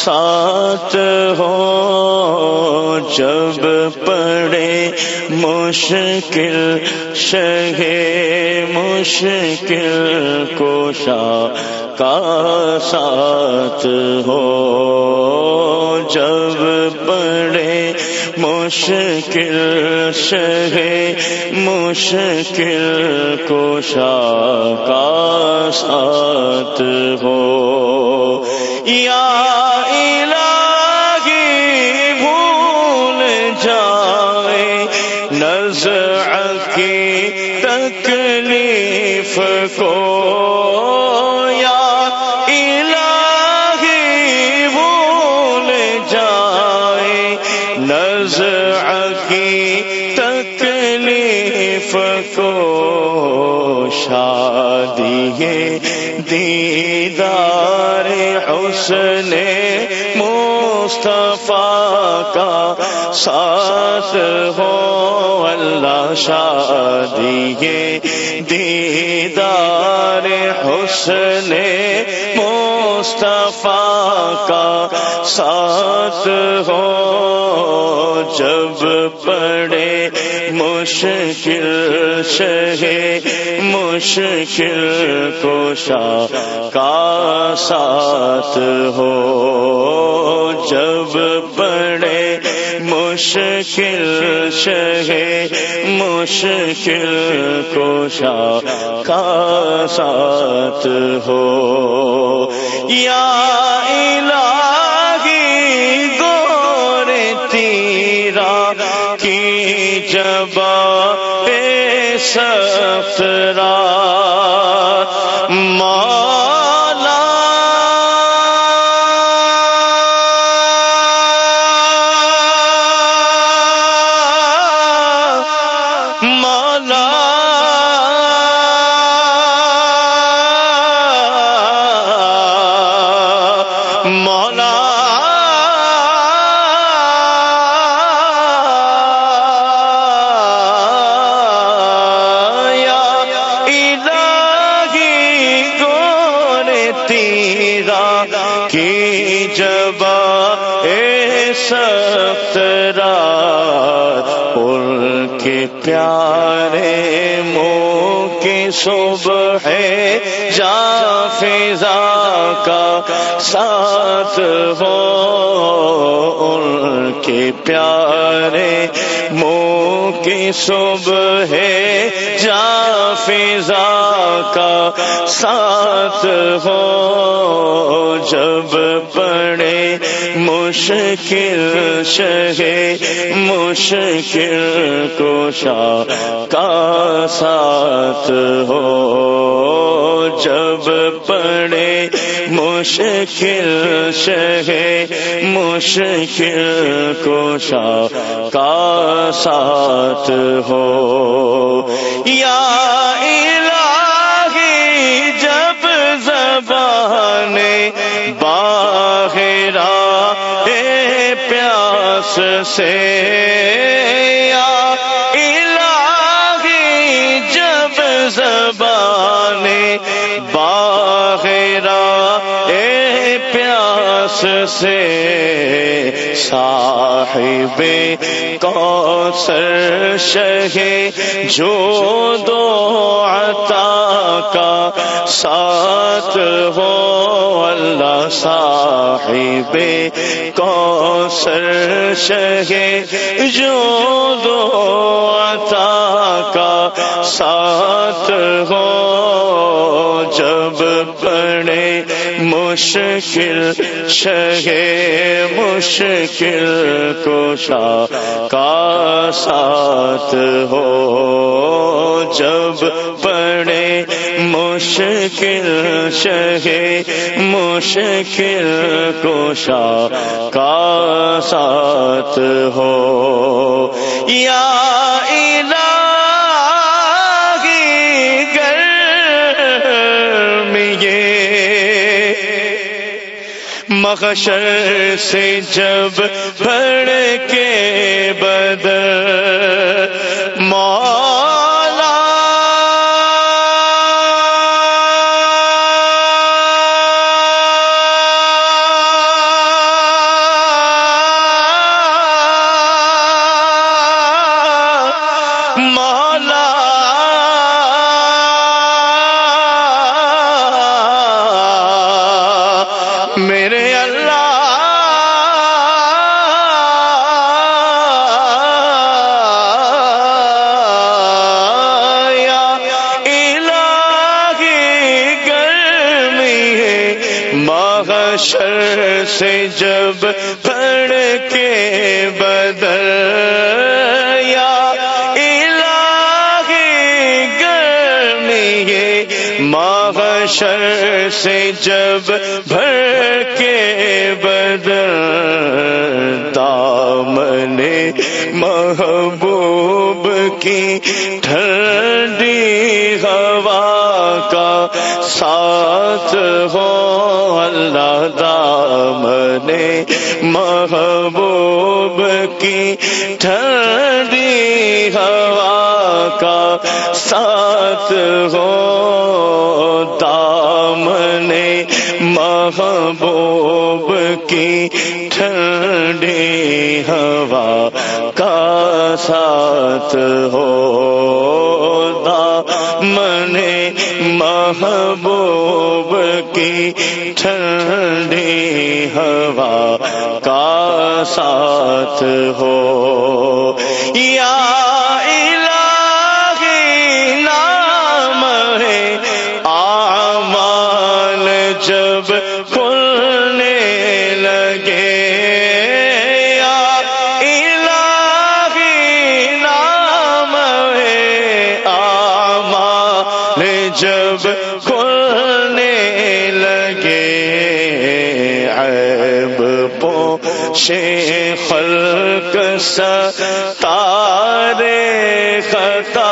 ساتھ ہو جب پڑے مشکل شہ مشکل کوشا کا ساتھ ہو جب پڑے مشکل شہ مشکل کوشا کا ساتھ ہو تکلیف کو یا الہی بھول جائے نزع کی تکلیف کو شادی اس نے مصطفیٰ کا ساتھ ہو اللہ شادی دیدار حسن مصطفیٰ کا ساتھ ہو جب پڑے مشکل شہ مشکل کوشا کا ساتھ ہو جب پڑے مشکل شہ مشکل کوشا کا ساتھ ہو۔ یا الہی گور تیرا کی جبا سخت رات مولا کے پیارے منہ کی صبح ہے جا فضا کا ساتھ ہو ان کے پیارے کی صبح ہے جا فضا کا ساتھ ہو۔ جب پڑے مشکل شہ، مشکل کوشا کا ساتھ ہو۔ جب پڑے مشکل شہ، مشکل کوشا کا ساتھ ہو۔ یا الہی جب زبان باہرا اے پیاس سے سے صاحب کوثر شہ جو دو عطا کا ساتھ ہو اللہ صاحب کوثر شہ جو دو عطا کا ساتھ ہو جب پڑے مشکل شہ مشکل کوشا کا ساتھ ہو جب پڑے مشکل شہ مشکل کوشا کا ساتھ ہو یا الہ سے جب بڑھ کے بدر سے جب پڑھ کے بدل یا الہی گرمی ہے محشر سے جب بھر کے بدل دامن محبوب کی ٹھنڈی ہوا ساتھ ہو اللہ دامن محبوب کی ٹھنڈی ہوا کا ساتھ ہو دامن محبوب کی ٹھنڈی ہوا کا ساتھ ہو۔ محبوب کی ٹھنڈی ہوا کا ساتھ ہو۔ یا پوشے خلق ستارے خطا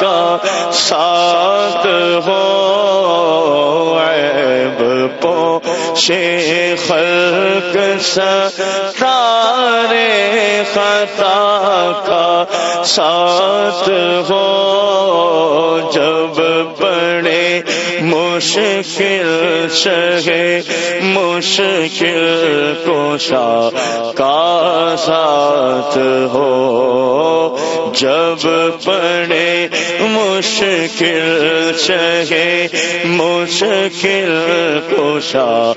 کا ساتھ ہو، عیب پوشے خلق ستارے خطا کا ساتھ ہو۔ جب بڑے مشکل شگے مشکل کوشا کا ساتھ ہو۔ جب بڑے مشکل شگے مشکل کوشا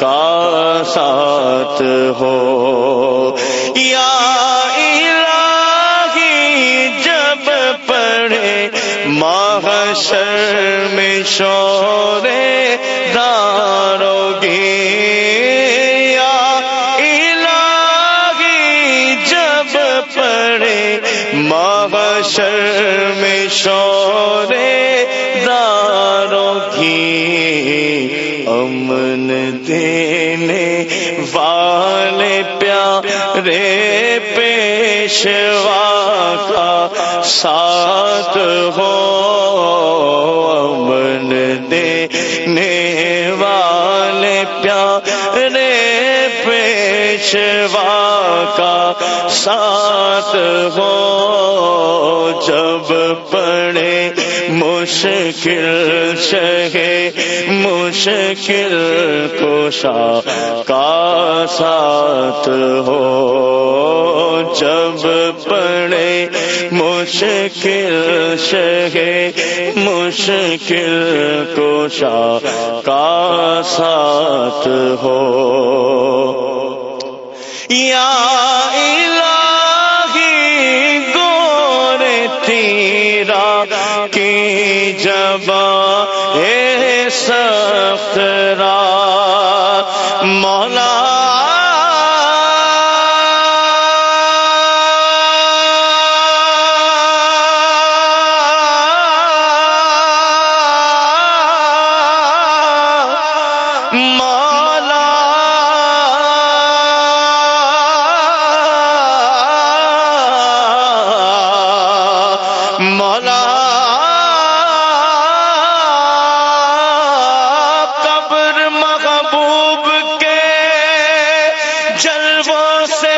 کا ساتھ ہو۔ یا حشر میں شورے دار پیشوا کا ساتھ ہو امن دینے والے پیارے پیشوا کا ساتھ ہو۔ جب پڑے مشکل شگے مشکل کوشا کا ساتھ ہو۔ جب پڑے مشکل شگے مشکل کوشا کا ساتھ ہو۔ یا جب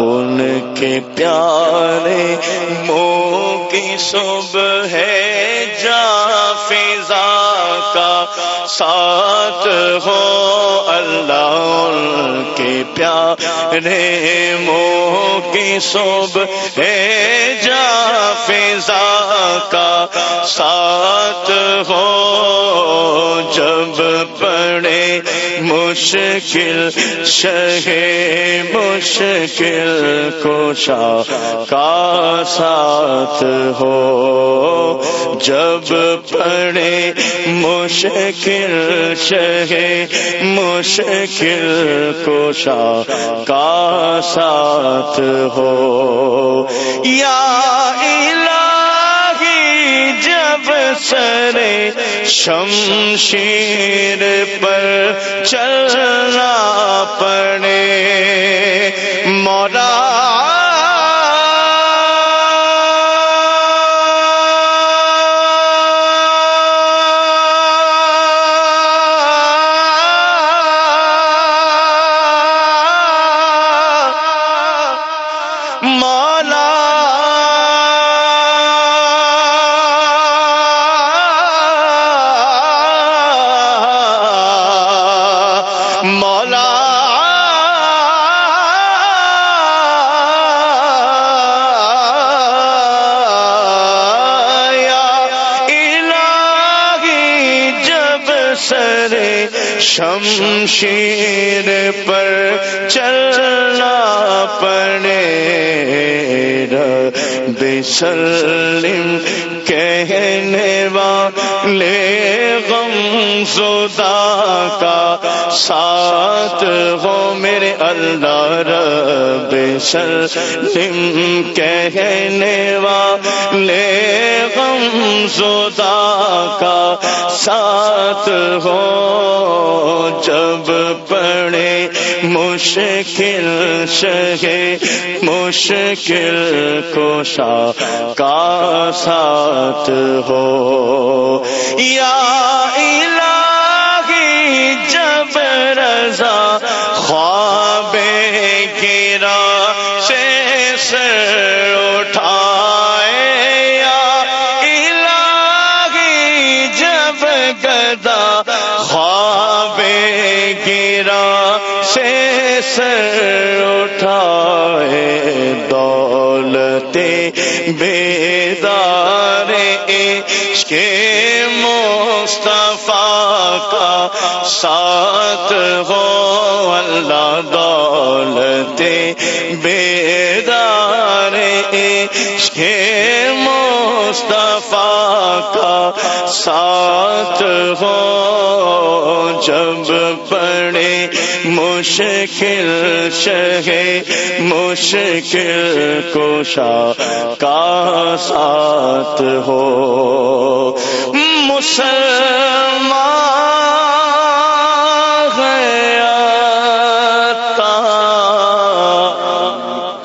ان کے پیارے مو کی صبح ہے جا فضا کا ساتھ ہو اللہ ان کے پیارے مو کی صبح ہے جا فضا کا ساتھ ہو پڑے مشکل، شہ مشکل کوشا کا ساتھ ہو۔ جب پڑے مشکل، شہ مشکل کوشا کا ساتھ ہو۔ یا سر شمشیر پر چلنا پڑے۔ مولا شمشیر پر چلنا پڑے۔ بسلم کہنے والے غم زدا کا ساتھ ہو میرے اللہ رب سلم کہنے والے غم زدا کا ساتھ ہو جب پڑے مشکل شہ مشکل کوشا کا ساتھ ہو۔ یا الہی، جب رضا خواب گرا سے سر اٹھائے۔ یا الہی، جب گدا خواب گرا سے سر اٹھائے دولتے بیدار عشق مصطفیٰ کا ساتھ ہو اللہ دولتے بیدار عشق مصطفیٰ کا ساتھ ہو۔ جب پڑے مشکل شہ مشکل کوشا کا ساتھ ہو۔ مسلمان